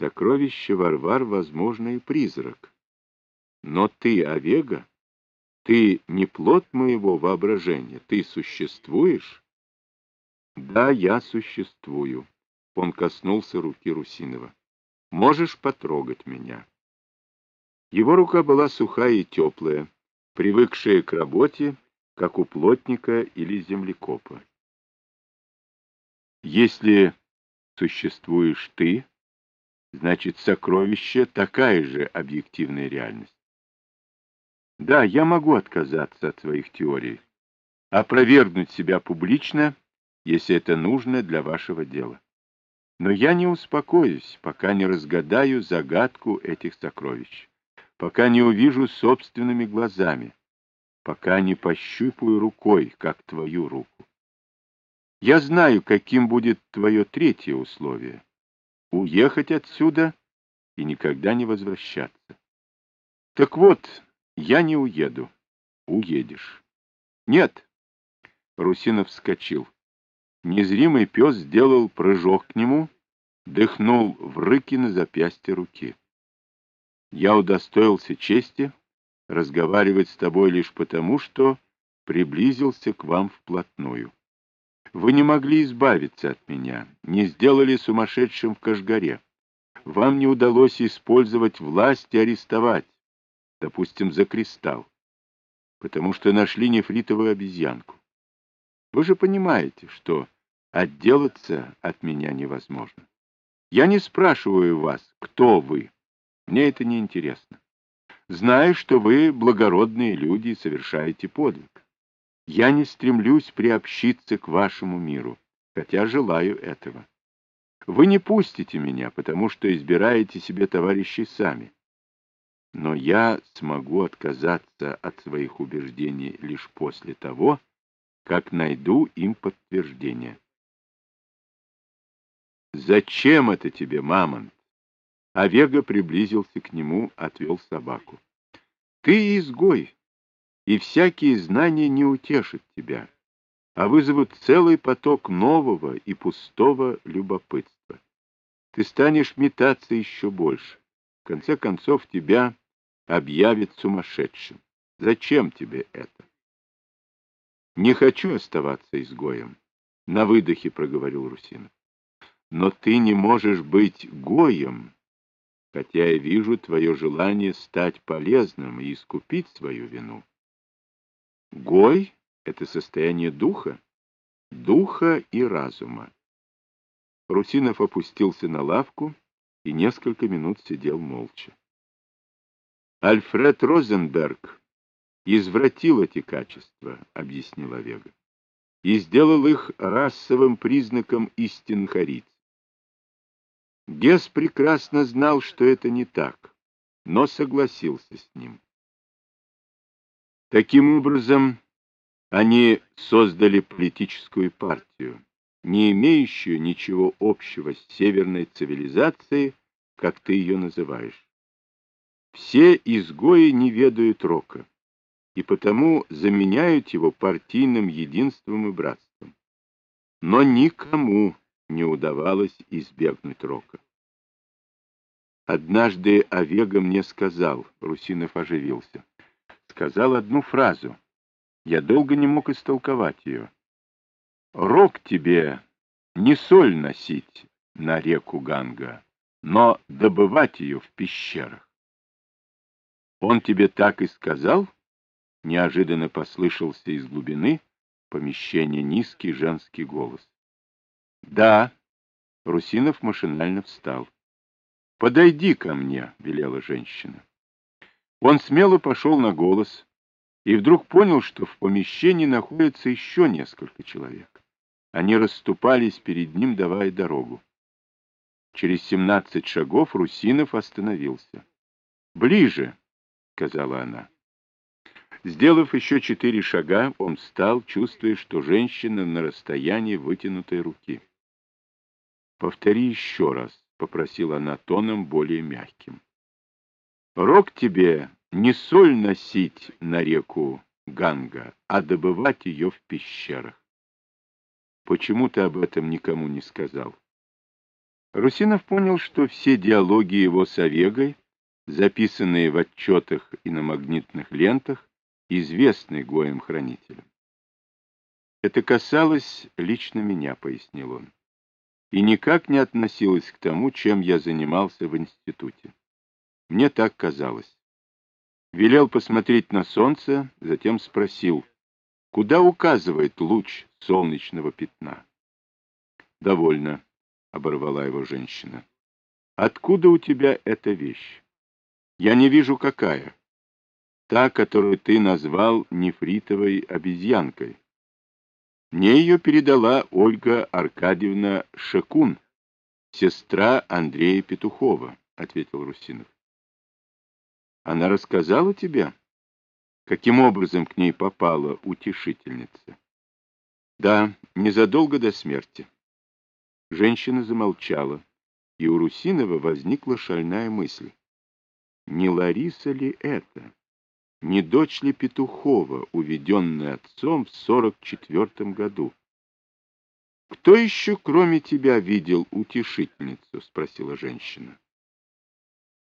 Сокровище Варвар, возможно, и призрак. Но ты, Овега, ты не плод моего воображения, ты существуешь? Да, я существую. Он коснулся руки Русинова. Можешь потрогать меня. Его рука была сухая и теплая, привыкшая к работе, как у плотника или землекопа. Если существуешь ты, значит, сокровище — такая же объективная реальность. Да, я могу отказаться от своих теорий, опровергнуть себя публично, если это нужно для вашего дела. Но я не успокоюсь, пока не разгадаю загадку этих сокровищ, пока не увижу собственными глазами, пока не пощупаю рукой, как твою руку. Я знаю, каким будет твое третье условие — уехать отсюда и никогда не возвращаться. Так вот, я не уеду. Уедешь. Нет. Русинов вскочил. Незримый пес сделал прыжок к нему, дыхнул в рыки на запястье руки. Я удостоился чести разговаривать с тобой лишь потому, что приблизился к вам вплотную. Вы не могли избавиться от меня, не сделали сумасшедшим в Кашгаре. Вам не удалось использовать власть и арестовать, допустим, за кристалл, потому что нашли нефритовую обезьянку. Вы же понимаете, что отделаться от меня невозможно. Я не спрашиваю вас, кто вы. Мне это не интересно. Знаю, что вы благородные люди и совершаете подвиг. Я не стремлюсь приобщиться к вашему миру, хотя желаю этого. Вы не пустите меня, потому что избираете себе товарищей сами. Но я смогу отказаться от своих убеждений лишь после того, как найду им подтверждение. «Зачем это тебе, мамонт?» Овега приблизился к нему, отвел собаку. «Ты изгой, и всякие знания не утешат тебя, а вызовут целый поток нового и пустого любопытства. Ты станешь метаться еще больше. В конце концов, тебя объявит сумасшедшим. Зачем тебе это? Не хочу оставаться изгоем, — на выдохе проговорил Русинов. Но ты не можешь быть гоем, хотя я вижу твое желание стать полезным и искупить свою вину. Гой — это состояние духа, духа и разума. Русинов опустился на лавку и несколько минут сидел молча. Альфред Розенберг извратил эти качества, объяснила Вега, и сделал их расовым признаком истин хариц. Гес прекрасно знал, что это не так, но согласился с ним. Таким образом, они создали политическую партию, не имеющую ничего общего с северной цивилизацией, как ты ее называешь. Все изгои не ведают рока, и потому заменяют его партийным единством и братством. Но никому не удавалось избегнуть рока. Однажды Овега мне сказал, Русинов оживился, сказал одну фразу. Я долго не мог истолковать ее. Рок тебе не соль носить на реку Ганга, но добывать ее в пещерах. Он тебе так и сказал? Неожиданно послышался из глубины помещения низкий женский голос. Да. Русинов машинально встал. Подойди ко мне, велела женщина. Он смело пошел на голос и вдруг понял, что в помещении находится еще несколько человек. Они расступались перед ним, давая дорогу. Через семнадцать шагов Русинов остановился. «Ближе!» сказала она. Сделав еще четыре шага, он встал, чувствуя, что женщина на расстоянии вытянутой руки. «Повтори еще раз», — попросила она тоном более мягким. «Рок тебе не соль носить на реку Ганга, а добывать ее в пещерах. Почему ты об этом никому не сказал?» Русинов понял, что все диалоги его с Овегой, записанные в отчетах и на магнитных лентах, известны Гоем-хранителям. «Это касалось лично меня», — пояснил он, «и никак не относилось к тому, чем я занимался в институте. Мне так казалось. Велел посмотреть на солнце, затем спросил, куда указывает луч солнечного пятна. «Довольно», — оборвала его женщина. «Откуда у тебя эта вещь? Я не вижу, какая. Та, которую ты назвал нефритовой обезьянкой. Мне ее передала Ольга Аркадьевна Шекун, сестра Андрея Петухова», — ответил Русинов. Она рассказала тебе, каким образом к ней попала утешительница? Да, незадолго до смерти. Женщина замолчала, и у Русинова возникла шальная мысль. Не Лариса ли это? Не дочь ли Петухова, уведенная отцом в сорок четвертом году? «Кто еще, кроме тебя, видел утешительницу?» — спросила женщина.